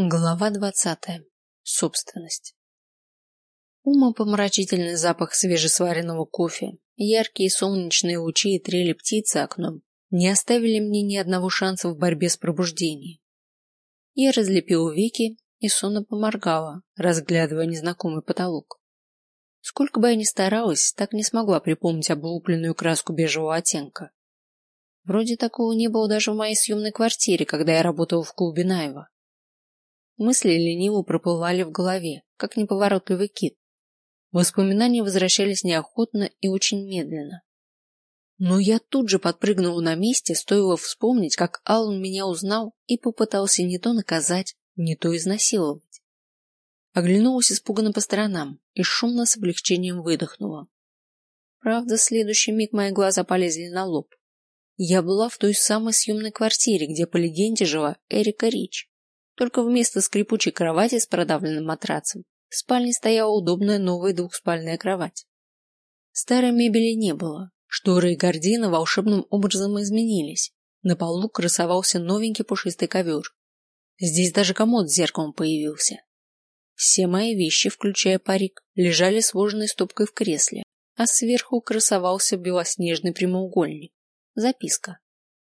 Глава двадцатая. Собственность. Умопомрачительный запах свежесваренного кофе, яркие солнечные лучи и трели птицы окном не оставили мне ни одного шанса в борьбе с пробуждением. Я разлепила веки и сонно поморгала, разглядывая незнакомый потолок. Сколько бы я ни старалась, так не смогла припомнить облупленную краску бежевого оттенка. Вроде такого не было даже в моей съемной квартире, когда я работала в клубе Найва. Мысли лениво проплывали в голове, как неповоротливый кит. Воспоминания возвращались неохотно и очень медленно. Но я тут же подпрыгнула на месте, стоило вспомнить, как Аллан меня узнал и попытался не то наказать, не то изнасиловать. Оглянулась испуганно по сторонам и шумно с облегчением выдохнула. Правда, в следующий миг мои глаза полезли на лоб. Я была в той самой съемной квартире, где по легенде жила Эрика Рич. Только вместо скрипучей кровати с продавленным матрацем в спальне стояла удобная новая двухспальная кровать. Старой мебели не было. Шторы и гардины волшебным образом изменились. На полу красовался новенький пушистый ковер. Здесь даже комод с зеркалом появился. Все мои вещи, включая парик, лежали сложенной стопкой в кресле, а сверху красовался белоснежный прямоугольник. Записка.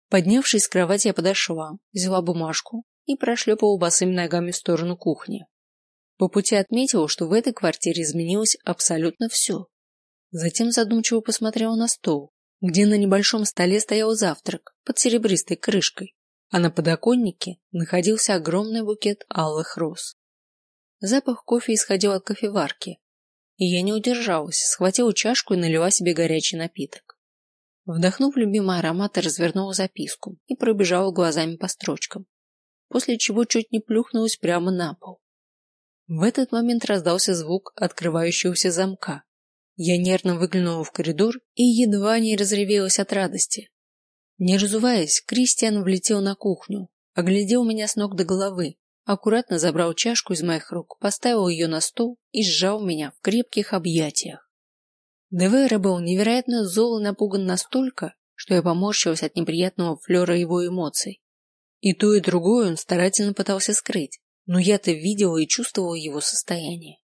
Поднявшись с кровати, я подошла, взяла бумажку, и прошлепал босыми ногами в сторону кухни. По пути отметил, что в этой квартире изменилось абсолютно все. Затем задумчиво посмотрел на стол, где на небольшом столе стоял завтрак под серебристой крышкой, а на подоконнике находился огромный букет алых роз. Запах кофе исходил от кофеварки, и я не удержалась, схватила чашку и налила себе горячий напиток. Вдохнув любимый аромат, развернула записку и пробежала глазами по строчкам после чего чуть не плюхнулась прямо на пол. В этот момент раздался звук открывающегося замка. Я нервно выглянула в коридор и едва не разревелась от радости. Не разуваясь, Кристиан влетел на кухню, оглядел меня с ног до головы, аккуратно забрал чашку из моих рук, поставил ее на стол и сжал меня в крепких объятиях. Девера был невероятно зол и напуган настолько, что я поморщилась от неприятного флера его эмоций. И то, и другое он старательно пытался скрыть, но я-то видела и чувствовала его состояние.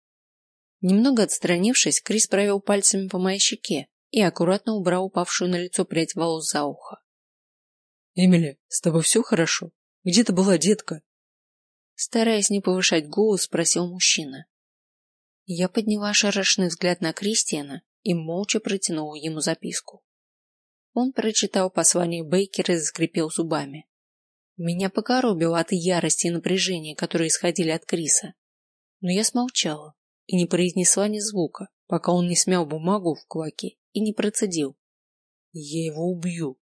Немного отстранившись, Крис провел пальцами по моей щеке и аккуратно убрал упавшую на лицо прядь волос за ухо. Эмили, с тобой все хорошо? Где ты была, детка? Стараясь не повышать голос, спросил мужчина. Я подняла шарашный взгляд на Кристиана и молча протянула ему записку. Он прочитал послание Бейкера и заскрипел зубами. Меня покоробило от ярости и напряжения, которые исходили от Криса. Но я смолчала и не произнесла ни звука, пока он не смял бумагу в кулаке и не процедил. Я его убью.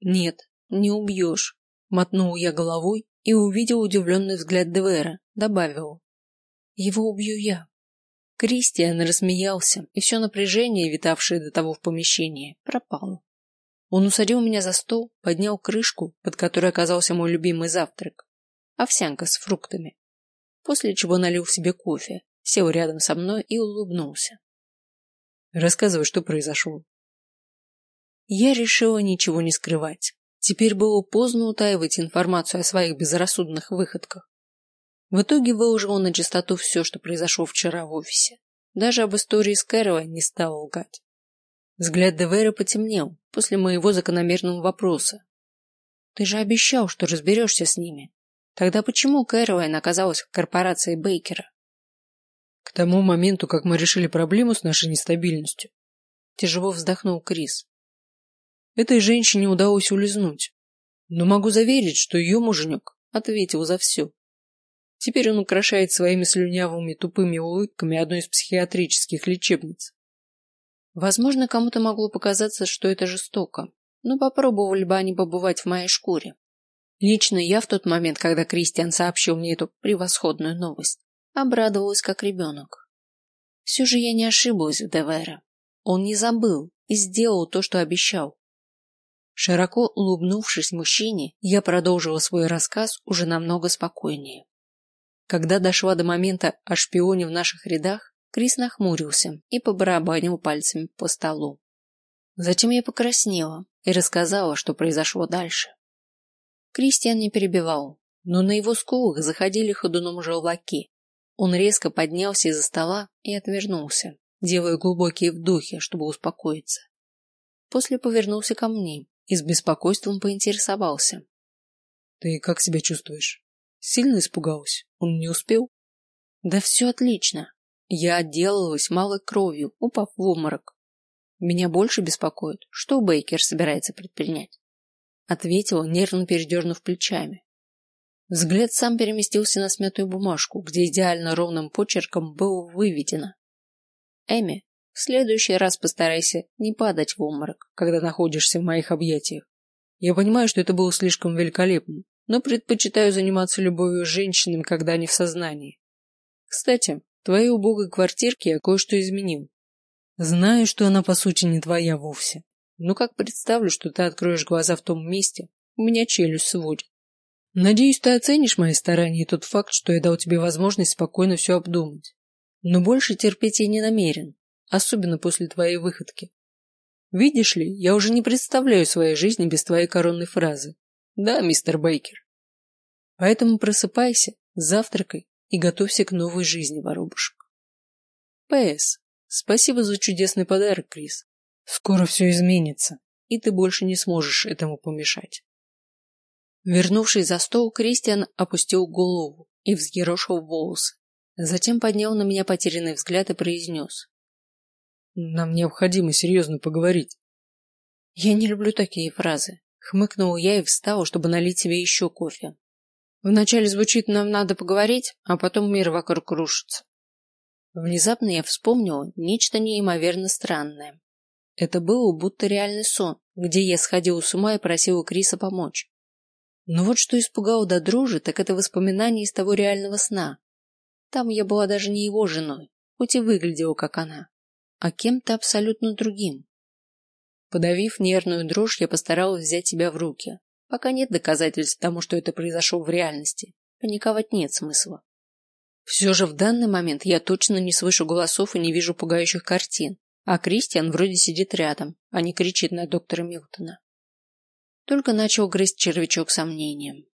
Нет, не убьешь. Мотнул я головой и увидел удивленный взгляд Девера, добавил. Его убью я. Кристиан рассмеялся, и все напряжение, витавшее до того в помещении, пропало. Он усадил меня за стол, поднял крышку, под которой оказался мой любимый завтрак – овсянка с фруктами. После чего налил себе кофе, сел рядом со мной и улыбнулся. Рассказывай, что произошло. Я решила ничего не скрывать. Теперь было поздно утаивать информацию о своих безрассудных выходках. В итоге выложила на чистоту все, что произошло вчера в офисе. Даже об истории с Кэролайн не стала лгать. Взгляд Девера потемнел после моего закономерного вопроса. Ты же обещал, что разберешься с ними. Тогда почему Кэролайн оказалась в корпорации Бейкера? К тому моменту, как мы решили проблему с нашей нестабильностью, тяжело вздохнул Крис. Этой женщине удалось улизнуть, но могу заверить, что ее муженек ответил за все. Теперь он украшает своими слюнявыми тупыми улыбками одну из психиатрических лечебниц. Возможно, кому-то могло показаться, что это жестоко, но попробовали бы они побывать в моей шкуре. Лично я в тот момент, когда Кристиан сообщил мне эту превосходную новость, обрадовалась как ребенок. Все же я не ошиблась в Девера. Он не забыл и сделал то, что обещал. Широко улыбнувшись мужчине, я продолжила свой рассказ уже намного спокойнее. Когда дошла до момента о шпионе в наших рядах, Крис нахмурился и побарабанил пальцами по столу. Затем я покраснела и рассказала, что произошло дальше. Кристиан не перебивал, но на его скулах заходили ходуном желваки. Он резко поднялся из-за стола и отвернулся, делая глубокие вдохи, чтобы успокоиться. После повернулся ко мне и с беспокойством поинтересовался. «Ты как себя чувствуешь? Сильно испугалась? Он не успел?» «Да все отлично. Я отделалась малой кровью, упав в обморок. Меня больше беспокоит, что Бейкер собирается предпринять. Ответила, нервно передернув плечами. Взгляд сам переместился на смятую бумажку, где идеально ровным почерком было выведено. Эми, в следующий раз постарайся не падать в обморок, когда находишься в моих объятиях. Я понимаю, что это было слишком великолепно, но предпочитаю заниматься любовью с женщинами, когда они в сознании. Кстати, твоей убогой квартирке я кое-что изменил. Знаю, что она по сути не твоя вовсе. Но как представлю, что ты откроешь глаза в том месте, у меня челюсть сводит. Надеюсь, ты оценишь мои старания и тот факт, что я дал тебе возможность спокойно все обдумать. Но больше терпеть я не намерен, особенно после твоей выходки. Видишь ли, я уже не представляю своей жизни без твоей коронной фразы. Да, мистер Бейкер. Поэтому просыпайся, завтракай и готовься к новой жизни, воробушек. П.С. Спасибо за чудесный подарок, Крис. Скоро все изменится, и ты больше не сможешь этому помешать. Вернувшись за стол, Кристиан опустил голову и взъерошил волосы. Затем поднял на меня потерянный взгляд и произнес. «Нам необходимо серьезно поговорить». «Я не люблю такие фразы», — хмыкнул я и встал, чтобы налить себе еще кофе. «Вначале звучит «нам надо поговорить», а потом мир вокруг рушится. Внезапно я вспомнила нечто неимоверно странное. Это был будто реальный сон, где я сходила с ума и просила Криса помочь. Но вот что испугало до дрожи, так это воспоминание из того реального сна. Там я была даже не его женой, хоть и выглядела как она, а кем-то абсолютно другим. Подавив нервную дрожь, я постаралась взять себя в руки. Пока нет доказательств тому, что это произошло в реальности. Паниковать нет смысла. Все же в данный момент я точно не слышу голосов и не вижу пугающих картин, а Кристиан вроде сидит рядом, а не кричит на доктора Милтона. Только начал грызть червячок сомнением.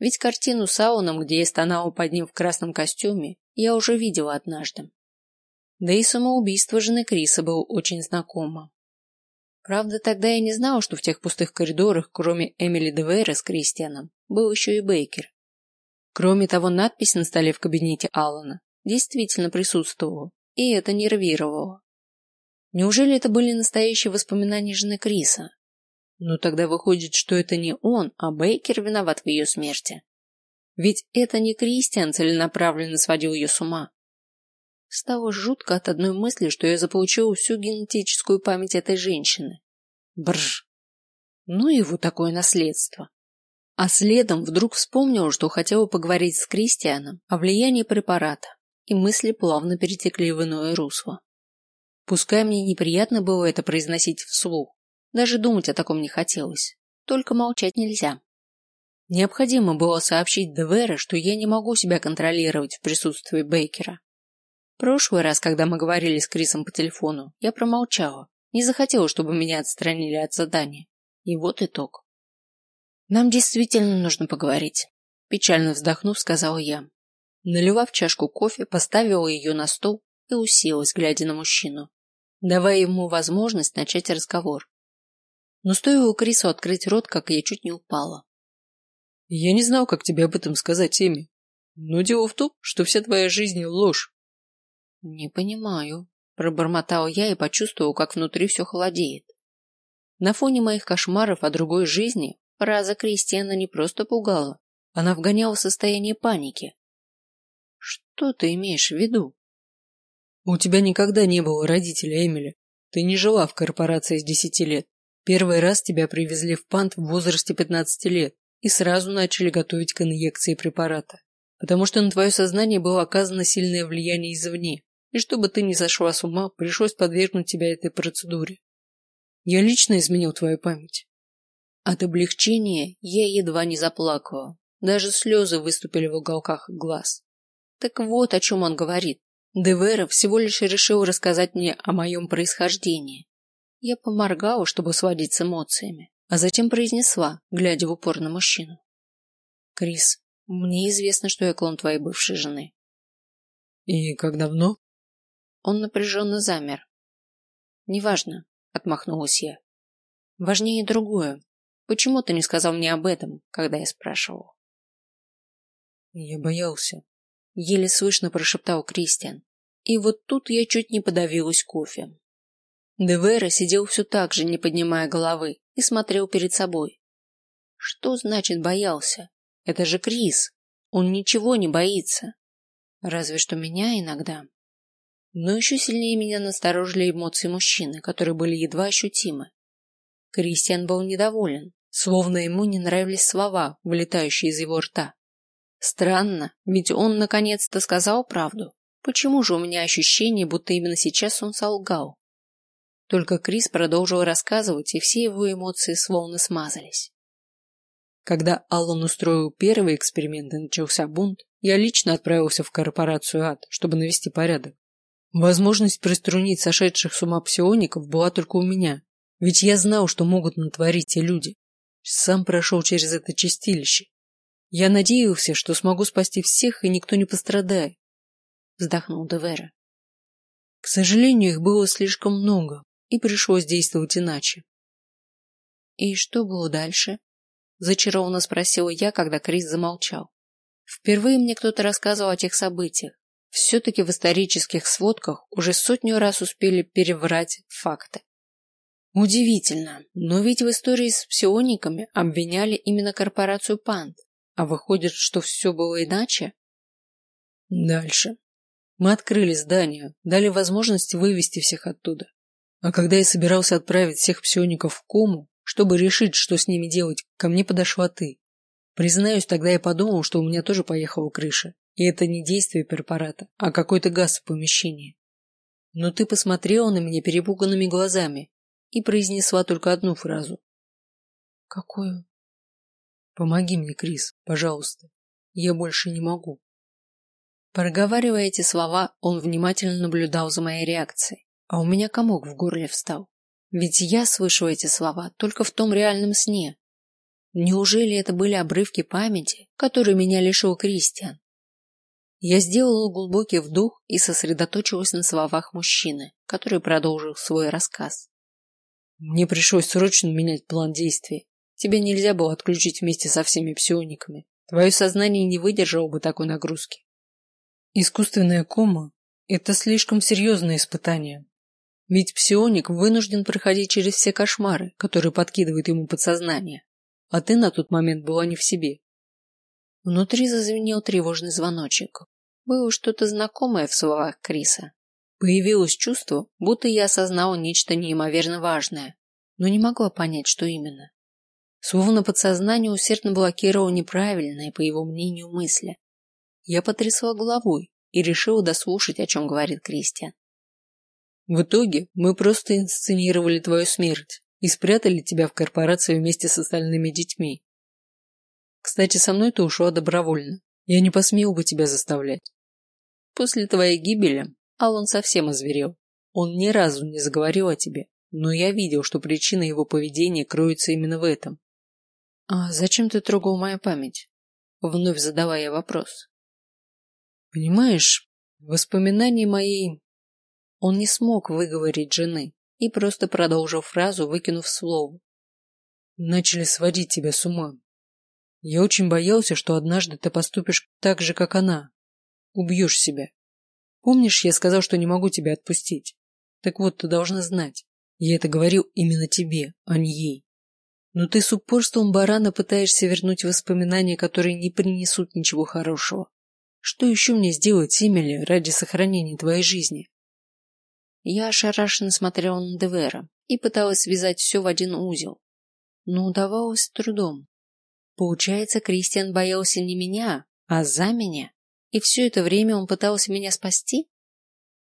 Ведь картину с Ауном, где я стонала под ним в красном костюме, я уже видела однажды. Да и самоубийство жены Криса было очень знакомо. Правда, тогда я не знала, что в тех пустых коридорах, кроме Эмили Девейра с Кристианом, был еще и Бейкер. Кроме того, надпись на столе в кабинете Алана действительно присутствовала, и это нервировало. Неужели это были настоящие воспоминания жены Криса? Ну тогда выходит, что это не он, а Бейкер виноват в ее смерти. Ведь это не Кристиан целенаправленно сводил ее с ума. Стало жутко от одной мысли, что я заполучила всю генетическую память этой женщины. Брж. Ну его такое наследство. А следом вдруг вспомнил, что хотела поговорить с Кристианом о влиянии препарата, и мысли плавно перетекли в иное русло. Пускай мне неприятно было это произносить вслух, даже думать о таком не хотелось, только молчать нельзя. Необходимо было сообщить Девере, что я не могу себя контролировать в присутствии Бейкера. Прошлый раз, когда мы говорили с Крисом по телефону, я промолчала, не захотела, чтобы меня отстранили от задания. И вот итог. Нам действительно нужно поговорить, печально вздохнув, сказала я. Налила в чашку кофе, поставила ее на стол и уселась, глядя на мужчину, давая ему возможность начать разговор. Но стоило Крису открыть рот, как я чуть не упала. Я не знал, как тебе об этом сказать, Эми. Но дело в том, что вся твоя жизнь ложь. Не понимаю, пробормотал я и почувствовал, как внутри все холодеет. На фоне моих кошмаров о другой жизни Фраза Кристиана не просто пугала, она вгоняла в состояние паники. Что ты имеешь в виду? У тебя никогда не было родителей, Эмили. Ты не жила в корпорации с десяти лет. Первый раз тебя привезли в пант в возрасте пятнадцати лет и сразу начали готовить к инъекции препарата, потому что на твое сознание было оказано сильное влияние извне, и чтобы ты не сошла с ума, пришлось подвергнуть тебя этой процедуре. Я лично изменил твою память. От облегчения я едва не заплакала. Даже слезы выступили в уголках глаз. Так вот, о чем он говорит. Девера всего лишь решил рассказать мне о моем происхождении. Я поморгала, чтобы сводить с эмоциями, а затем произнесла, глядя в упор на мужчину. Крис, Мне известно, что я клон твоей бывшей жены. И как давно? Он напряженно замер. Неважно, отмахнулась я. Важнее другое. Почему ты не сказал мне об этом, когда я спрашивал? Я боялся. Еле слышно прошептал Кристиан. И вот тут я чуть не подавилась кофе. Девера сидел все так же, не поднимая головы, и смотрел перед собой. Что значит боялся? Это же Крис. Он ничего не боится. Разве что меня иногда. Но еще сильнее меня насторожили эмоции мужчины, которые были едва ощутимы. Кристиан был недоволен, словно ему не нравились слова, вылетающие из его рта. Странно, ведь он наконец-то сказал правду. Почему же у меня ощущение, будто именно сейчас он солгал? Только Крис продолжил рассказывать, и все его эмоции словно смазались. Когда Аллан устроил первый эксперимент и начался бунт, я лично отправился в корпорацию ад, чтобы навести порядок. Возможность приструнить сошедших с ума псиоников была только у меня, ведь я знал, что могут натворить те люди. Сам прошел через это чистилище. Я надеялся, что смогу спасти всех, и никто не пострадает. Вздохнул Девера. К сожалению, их было слишком много, и пришлось действовать иначе. И что было дальше? Зачарованно спросила я, когда Крис замолчал. Впервые мне кто-то рассказывал о тех событиях. Все-таки в исторических сводках уже сотню раз успели переврать факты. Удивительно, но ведь в истории с псиониками обвиняли именно корпорацию Пант, а выходит, что все было иначе? Дальше. Мы открыли здание, дали возможность вывести всех оттуда. А когда я собирался отправить всех псиоников в кому, чтобы решить, что с ними делать, ко мне подошла ты. Признаюсь, тогда я подумал, что у меня тоже поехала крыша. И это не действие препарата, а какой-то газ в помещении. Но ты посмотрела на меня перепуганными глазами и произнесла только одну фразу. Какую? Помоги мне, Крис, пожалуйста. Я больше не могу. Проговаривая эти слова, он внимательно наблюдал за моей реакцией, а у меня комок в горле встал. Ведь я слышу эти слова только в том реальном сне. Неужели это были обрывки памяти, которые меня лишил Кристиан? Я сделала глубокий вдох и сосредоточилась на словах мужчины, который продолжил свой рассказ. Мне пришлось срочно менять план действий. Тебя нельзя было отключить вместе со всеми псиониками. Твое сознание не выдержало бы такой нагрузки. Искусственная кома – это слишком серьезное испытание, ведь псионик вынужден проходить через все кошмары, которые подкидывает ему подсознание. А ты на тот момент была не в себе. Внутри зазвенел тревожный звоночек. Было что-то знакомое в словах Криса. Появилось чувство, будто я осознала нечто неимоверно важное, но не могла понять, что именно. Словно подсознание усердно блокировало неправильные, по его мнению, мысли. Я потрясла головой и решила дослушать, о чем говорит Кристиан. В итоге мы просто инсценировали твою смерть и спрятали тебя в корпорации вместе с остальными детьми. Кстати, со мной ты ушла добровольно. Я не посмел бы тебя заставлять. После твоей гибели Аллан совсем озверел. Он ни разу не заговорил о тебе, но я видел, что причина его поведения кроется именно в этом. А зачем ты трогал мою память? Вновь задавая я вопрос. Понимаешь, воспоминания моей он не смог выговорить жены и просто продолжил фразу, выкинув слово. Начали сводить тебя с ума. Я очень боялся, что однажды ты поступишь так же, как она. Убьешь себя. Помнишь, я сказал, что не могу тебя отпустить? Так вот, ты должна знать. Я это говорил именно тебе, а не ей. Но ты с упорством барана пытаешься вернуть воспоминания, которые не принесут ничего хорошего. Что еще мне сделать, Эмили, ради сохранения твоей жизни? Я ошарашенно смотрела на Девера и пыталась связать все в один узел, но удавалось с трудом. Получается, Кристиан боялся не меня, а за меня, и все это время он пытался меня спасти?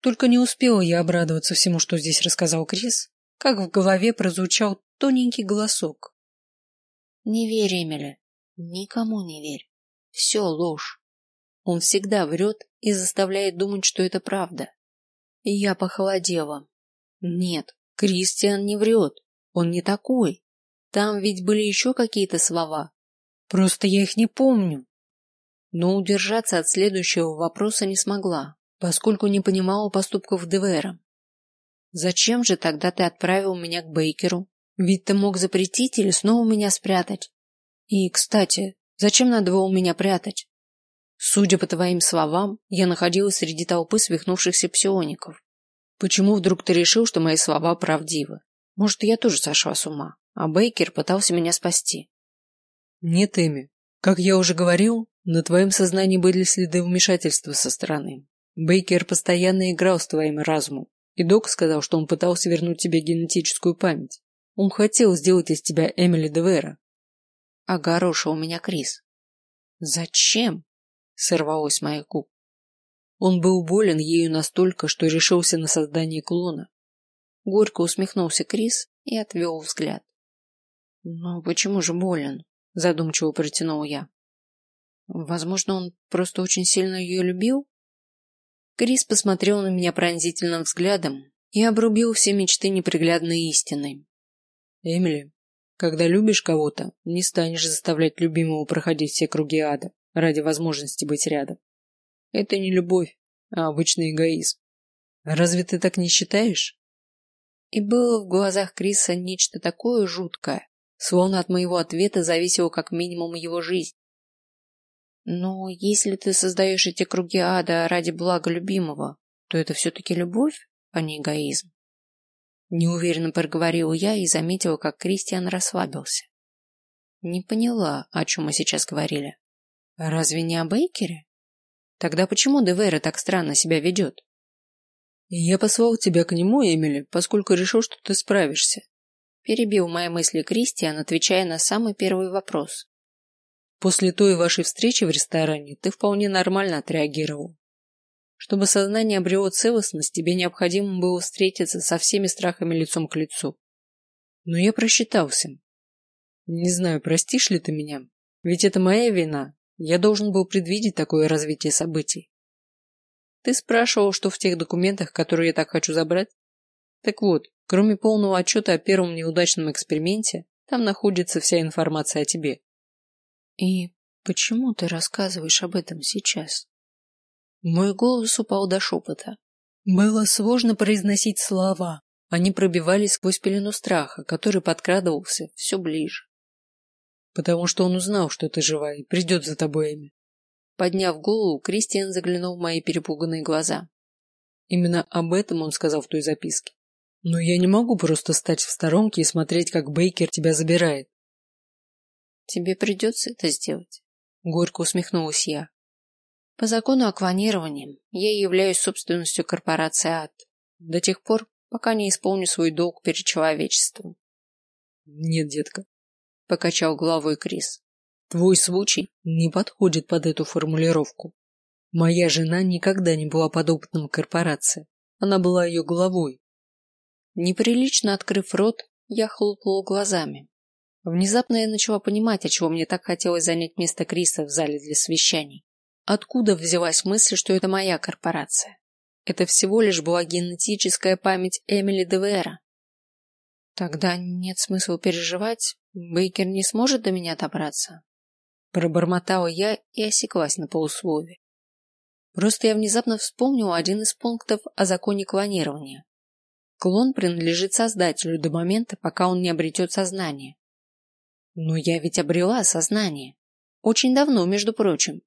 Только не успела я обрадоваться всему, что здесь рассказал Крис, как в голове прозвучал тоненький голосок. Не верь, Эмили, никому не верь. Все ложь. Он всегда врет и заставляет думать, что это правда. Я похолодела. Нет, Кристиан не врет. Он не такой. Там ведь были еще какие-то слова. Просто я их не помню. Но удержаться от следующего вопроса не смогла, поскольку не понимала поступков Девера. Зачем же тогда ты отправил меня к Бейкеру? Ведь ты мог запретить или снова меня спрятать. И, кстати, зачем надо было меня прятать? Судя по твоим словам, я находилась среди толпы свихнувшихся псиоников. Почему вдруг ты решил, что мои слова правдивы? Может, я тоже сошла с ума, а Бейкер пытался меня спасти? Нет, Эми. Как я уже говорил, на твоем сознании были следы вмешательства со стороны. Бейкер постоянно играл с твоим разумом, и док сказал, что он пытался вернуть тебе генетическую память. Он хотел сделать из тебя Эмили Девера. Огорошил меня Крис. Зачем? Сорвалось моих губ. Он был болен ею настолько, что решился на создание клона. Горько усмехнулся Крис и отвел взгляд. Но почему же болен? Задумчиво протянул я. Возможно, он просто очень сильно ее любил? Крис посмотрел на меня пронзительным взглядом и обрубил все мечты неприглядной истиной. Эмили, когда любишь кого-то, не станешь заставлять любимого проходить все круги ада ради возможности быть рядом. Это не любовь, а обычный эгоизм. Разве ты так не считаешь? И было в глазах Криса нечто такое жуткое, словно от моего ответа зависела как минимум его жизнь. Но если ты создаешь эти круги ада ради блага любимого, то это все-таки любовь, а не эгоизм. Неуверенно проговорил я и заметила, как Кристиан расслабился. Не поняла, о чем мы сейчас говорили. Разве не о Бейкере? Тогда почему Девера так странно себя ведет? Я послал тебя к нему, Эмили, поскольку решил, что ты справишься. Перебил мои мысли Кристиан, отвечая на самый первый вопрос. После той вашей встречи в ресторане ты вполне нормально отреагировал. Чтобы сознание обрело целостность, тебе необходимо было встретиться со всеми страхами лицом к лицу. Но я просчитался. Не знаю, простишь ли ты меня, ведь это моя вина, я должен был предвидеть такое развитие событий. Ты спрашивал, что в тех документах, которые я так хочу забрать? Так вот, кроме полного отчета о первом неудачном эксперименте, там находится вся информация о тебе. И почему ты рассказываешь об этом сейчас? Мой голос упал до шепота. Было сложно произносить слова. Они пробивались сквозь пелену страха, который подкрадывался все ближе. Потому что он узнал, что ты жива и придет за тобой, Эми. Подняв голову, Кристиан заглянул в мои перепуганные глаза. Именно об этом он сказал в той записке. Но я не могу просто стать в сторонке и смотреть, как Бейкер тебя забирает. Тебе придется это сделать. Горько усмехнулась я. По закону о клонировании я являюсь собственностью корпорации АД до тех пор, пока не исполню свой долг перед человечеством. Нет, детка, покачал головой Крис. Твой случай не подходит под эту формулировку. Моя жена никогда не была подопытным корпорации. Она была ее главой. Неприлично открыв рот, я хлопала глазами. Внезапно я начала понимать, отчего мне так хотелось занять место Криса в зале для совещаний. Откуда взялась мысль, что это моя корпорация? Это всего лишь была генетическая память Эмили Девера. Тогда нет смысла переживать, Бейкер не сможет до меня добраться. Пробормотала я и осеклась на полуслове. Просто я внезапно вспомнила один из пунктов о законе клонирования. Клон принадлежит создателю до момента, пока он не обретет сознание. Но я ведь обрела сознание. Очень давно, между прочим.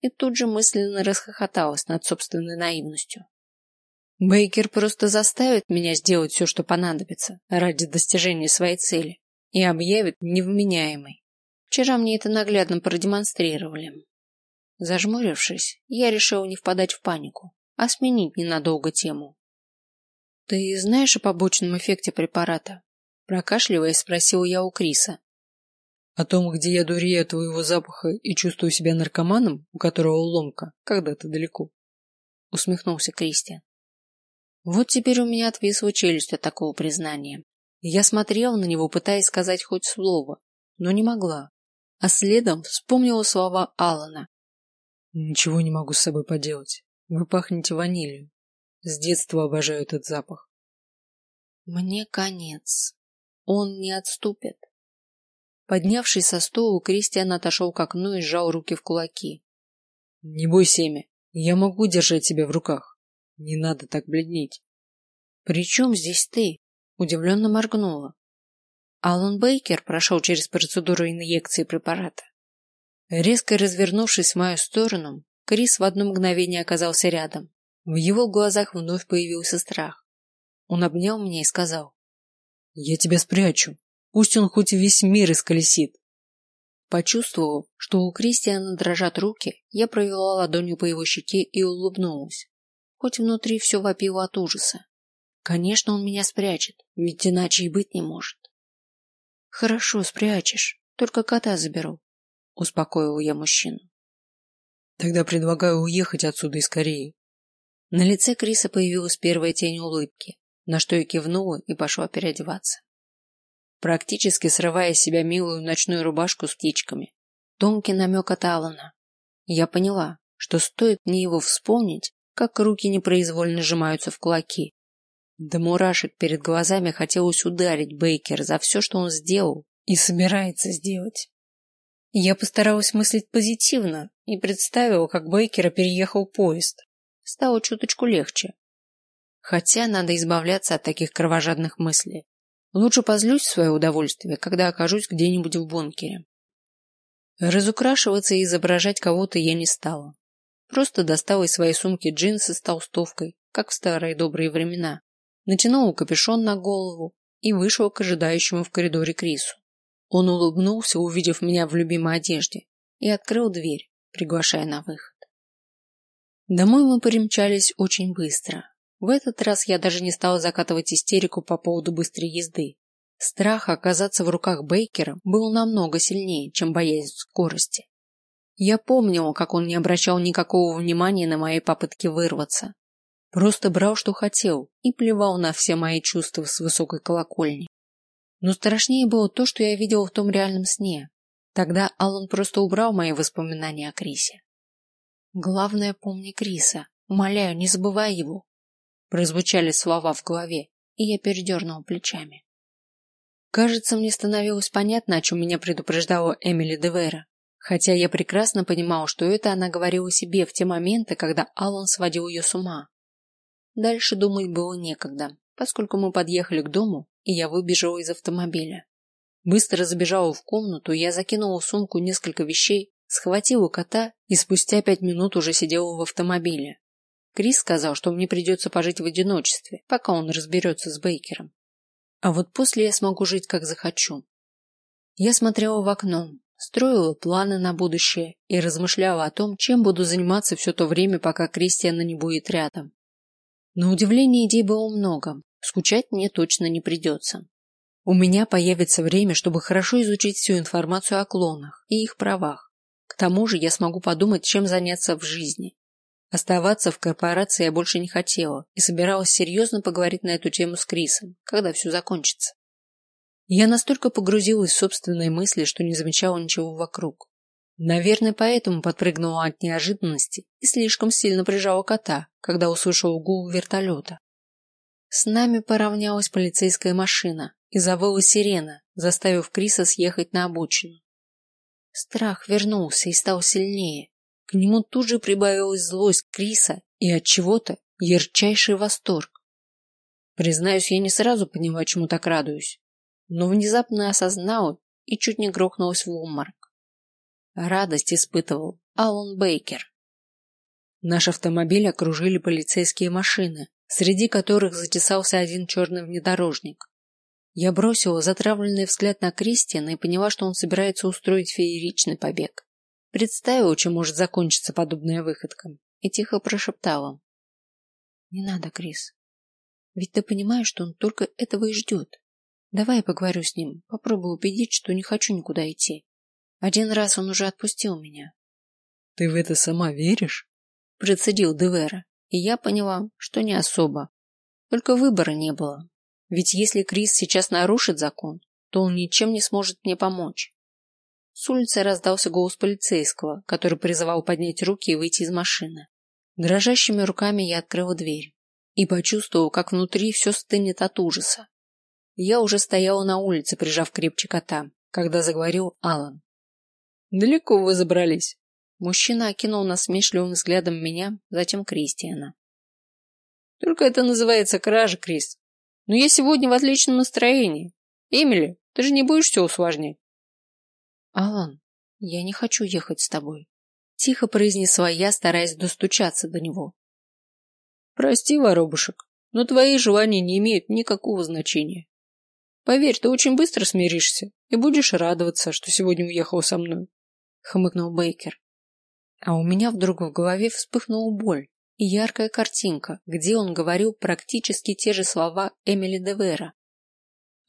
И тут же мысленно расхохоталась над собственной наивностью. Бейкер просто заставит меня сделать все, что понадобится ради достижения своей цели и объявит невменяемой. Вчера мне это наглядно продемонстрировали. Зажмурившись, я решил не впадать в панику, а сменить ненадолго тему. Ты знаешь о побочном эффекте препарата? Прокашливаясь, спросил я у Криса. О том, где я дурею от твоего запаха и чувствую себя наркоманом, у которого ломка, когда-то далеко. Усмехнулся Кристиан. Вот теперь у меня отвисла челюсть от такого признания. Я смотрел на него, пытаясь сказать хоть слово, но не могла. А следом вспомнила слова Алана. Ничего не могу с собой поделать. Вы пахнете ванилью. С детства обожаю этот запах. Мне конец. Он не отступит. Поднявшись со стола, Кристиан отошел к окну и сжал руки в кулаки. Не бойся, Эми, я могу держать тебя в руках. Не надо так бледнеть. При чем здесь ты? Удивленно моргнула. Алан Бейкер прошел через процедуру инъекции препарата. Резко развернувшись в мою сторону, Крис в одно мгновение оказался рядом. В его глазах вновь появился страх. Он обнял меня и сказал: "Я тебя спрячу. Пусть он хоть весь мир исколесит". Почувствовав, что у Кристиана дрожат руки, я провела ладонью по его щеке и улыбнулась, хоть внутри все вопило от ужаса. Конечно, он меня спрячет, ведь иначе и быть не может. Хорошо, спрячешь, только кота заберу, успокоил я мужчину. Тогда предлагаю уехать отсюда и скорее. На лице Криса появилась первая тень улыбки, на что я кивнула и пошла переодеваться. Практически срывая с себя милую ночную рубашку с птичками, тонкий намек от Алана, я поняла, что стоит мне его вспомнить, как руки непроизвольно сжимаются в кулаки. До мурашек перед глазами хотелось ударить Бейкер за все, что он сделал и собирается сделать. Я постаралась мыслить позитивно и представила, как Бейкера переехал поезд, стало чуточку легче. Хотя надо избавляться от таких кровожадных мыслей. Лучше позлюсь в свое удовольствие, когда окажусь где-нибудь в бункере. Разукрашиваться и изображать кого-то я не стала. Просто достала из своей сумки джинсы с толстовкой, как в старые добрые времена, натянула капюшон на голову и вышла к ожидающему в коридоре Крису. Он улыбнулся, увидев меня в любимой одежде, и открыл дверь, приглашая на выход. Домой мы примчались очень быстро. В этот раз я даже не стала закатывать истерику по поводу быстрой езды. Страх оказаться в руках Бейкера был намного сильнее, чем боязнь скорости. Я помнила, как он не обращал никакого внимания на мои попытки вырваться. Просто брал, что хотел, и плевал на все мои чувства с высокой колокольни. Но страшнее было то, что я видела в том реальном сне. Тогда Аллан просто убрал мои воспоминания о Крисе. Главное, помни Криса. Умоляю, не забывай его. Прозвучали слова в голове, и я передернула плечами. Кажется, мне становилось понятно, о чем меня предупреждала Эмили Девера, хотя я прекрасно понимал, что это она говорила себе в те моменты, когда Аллан сводил ее с ума. Дальше думать было некогда, поскольку мы подъехали к дому, и я выбежала из автомобиля. Быстро забежала в комнату, я закинула в сумку несколько вещей схватила кота и спустя пять минут уже сидела в автомобиле. Крис сказал, что мне придется пожить в одиночестве, пока он разберется с Бейкером. А вот после я смогу жить как захочу. Я смотрела в окно, строила планы на будущее и размышляла о том, чем буду заниматься все то время, пока Кристиана не будет рядом. На удивление идей было много, скучать мне точно не придется. У меня появится время, чтобы хорошо изучить всю информацию о клонах и их правах. К тому же я смогу подумать, чем заняться в жизни. Оставаться в корпорации я больше не хотела и собиралась серьезно поговорить на эту тему с Крисом, когда все закончится. Я настолько погрузилась в собственные мысли, что не замечала ничего вокруг. Наверное, поэтому подпрыгнула от неожиданности и слишком сильно прижала кота, когда услышала гул вертолета. С нами поравнялась полицейская машина и завыла сирена, заставив Криса съехать на обочину. Страх вернулся и стал сильнее. К нему тут же прибавилась злость Криса и от чего-то ярчайший восторг. Признаюсь, я не сразу поняла, чему так радуюсь, но внезапно осознала и чуть не грохнулась в обморок. Радость испытывал Алан Бейкер. Наш автомобиль окружили полицейские машины, среди которых затесался один черный внедорожник. Я бросила затравленный взгляд на Кристиана и поняла, что он собирается устроить фееричный побег. Представила, чем может закончиться подобная выходка, и тихо прошептала: "Не надо, Крис. Ведь ты понимаешь, что он только этого и ждет. Давай я поговорю с ним, попробую убедить, что не хочу никуда идти. Один раз он уже отпустил меня". "Ты в это сама веришь?" процедил Девера, и я поняла, что не особо. Только выбора не было. Ведь если Крис сейчас нарушит закон, то он ничем не сможет мне помочь. С улицы раздался голос полицейского, который призывал поднять руки и выйти из машины. Дрожащими руками я открыла дверь и почувствовала, как внутри все стынет от ужаса. Я уже стояла на улице, прижав крепче кота, когда заговорил Алан. Далеко вы забрались? Мужчина окинул насмешливым взглядом меня, затем Кристиана. Только это называется кража, Крис. Но я сегодня в отличном настроении. Эмили, ты же не будешь все усложнять? Алан, я не хочу ехать с тобой. Тихо произнесла я, стараясь достучаться до него. Прости, воробушек, но твои желания не имеют никакого значения. Поверь, ты очень быстро смиришься и будешь радоваться, что сегодня уехал со мной, хмыкнул Бейкер. А у меня вдруг в голове вспыхнула боль и яркая картинка, где он говорил практически те же слова Эмили Девера.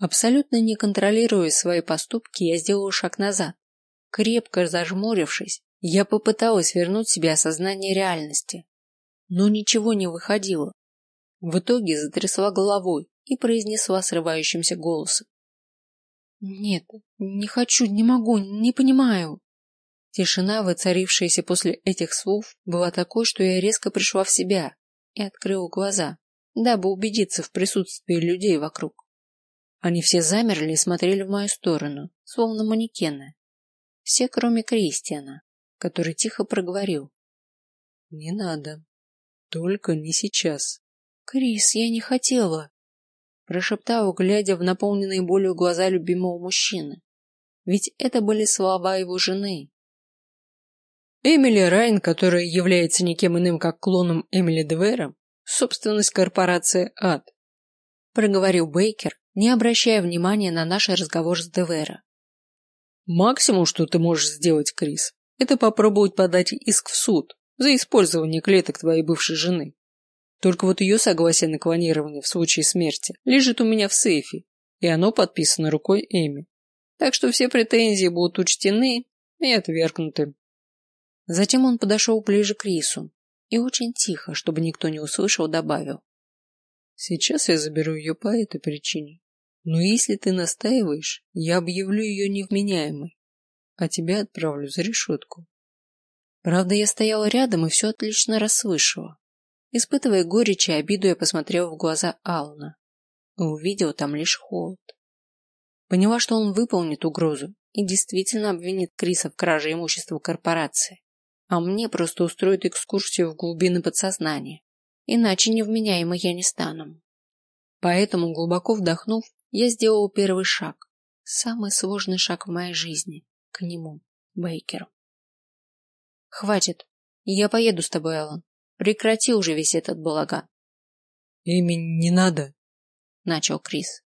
Абсолютно не контролируя свои поступки, я сделала шаг назад. Крепко зажмурившись, я попыталась вернуть себе осознание реальности, но ничего не выходило. В итоге затрясла головой и произнесла срывающимся голосом: "Нет, не хочу, не могу, не понимаю". Тишина, воцарившаяся после этих слов, была такой, что я резко пришла в себя и открыла глаза, дабы убедиться в присутствии людей вокруг. Они все замерли и смотрели в мою сторону, словно манекены. Все, кроме Кристиана, который тихо проговорил: "Не надо, только не сейчас". Крис, я не хотела, прошептала, глядя в наполненные болью глаза любимого мужчины. Ведь это были слова его жены, Эмили Райн, которая является никем иным, как клоном Эмили Девера, собственность корпорации Ад, проговорил Бейкер, не обращая внимания на наш разговор с Девера. Максимум, что ты можешь сделать, Крис, это попробовать подать иск в суд за использование клеток твоей бывшей жены. Только вот ее согласие на клонирование в случае смерти лежит у меня в сейфе, и оно подписано рукой Эми. Так что все претензии будут учтены и отвергнуты. Затем он подошел ближе к Рису и очень тихо, чтобы никто не услышал, добавил: "Сейчас я заберу ее по этой причине, но если ты настаиваешь, я объявлю ее невменяемой, а тебя отправлю за решетку». Правда, я стояла рядом и все отлично расслышала. Испытывая горечь и обиду, я посмотрела в глаза Ална и увидела там лишь холод. Поняла, что он выполнит угрозу и действительно обвинит Криса в краже имущества корпорации а мне просто устроят экскурсию в глубины подсознания. Иначе невменяемо я не стану. Поэтому, глубоко вдохнув, я сделал первый шаг, самый сложный шаг в моей жизни, к нему, Бейкеру. Хватит, я поеду с тобой, Алан. Прекрати уже весь этот балаган. Эми, не надо, начал Крис.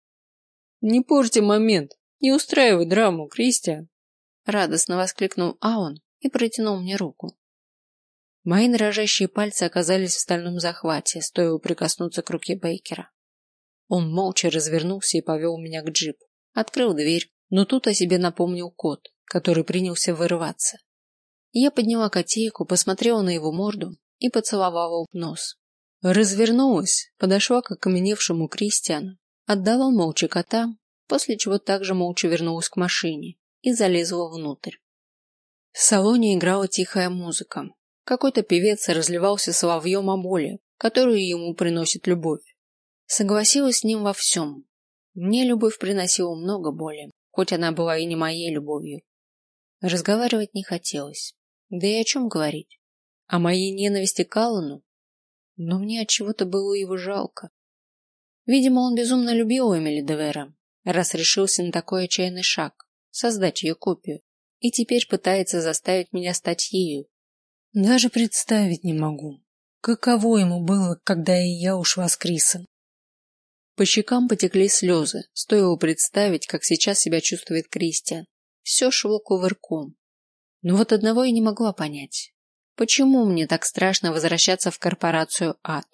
Не порти момент, не устраивай драму, Кристиан. Радостно воскликнул Аон, и протянул мне руку. Мои дрожащие пальцы оказались в стальном захвате, стоило прикоснуться к руке Бейкера. Он молча развернулся и повел меня к джипу, открыл дверь, но тут о себе напомнил кот, который принялся вырываться. Я подняла котейку, посмотрела на его морду и поцеловала в нос. Развернулась, подошла к окаменевшему Кристиану, отдала молча кота, после чего также молча вернулась к машине и залезла внутрь. В салоне играла тихая музыка. Какой-то певец разливался соловьем о боли, которую ему приносит любовь. Согласилась с ним во всем. Мне любовь приносила много боли, хоть она была и не моей любовью. Разговаривать не хотелось. Да и о чем говорить? О моей ненависти к Аллану? Но мне от чего-то было его жалко. Видимо, он безумно любил Эмили Девера, раз решился на такой отчаянный шаг создать ее копию и теперь пытается заставить меня стать ею. Даже представить не могу, каково ему было, когда и я ушла с Крисом. По щекам потекли слезы, стоило представить, как сейчас себя чувствует Кристиан. Все шло кувырком. Но вот одного я не могла понять. Почему мне так страшно возвращаться в корпорацию Ад?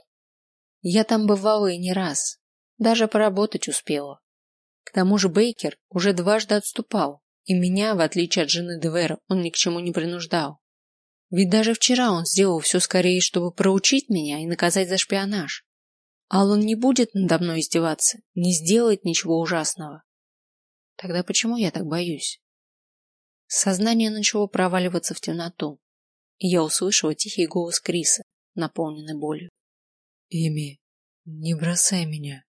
Я там бывала и не раз, даже поработать успела. К тому же Бейкер уже дважды отступал, и меня, в отличие от жены Девера, он ни к чему не принуждал. Ведь даже вчера он сделал все скорее, чтобы проучить меня и наказать за шпионаж. Аллан не будет надо мной издеваться, не сделает ничего ужасного. Тогда почему я так боюсь? Сознание начало проваливаться в темноту, и я услышала тихий голос Криса, наполненный болью. Эми, не бросай меня.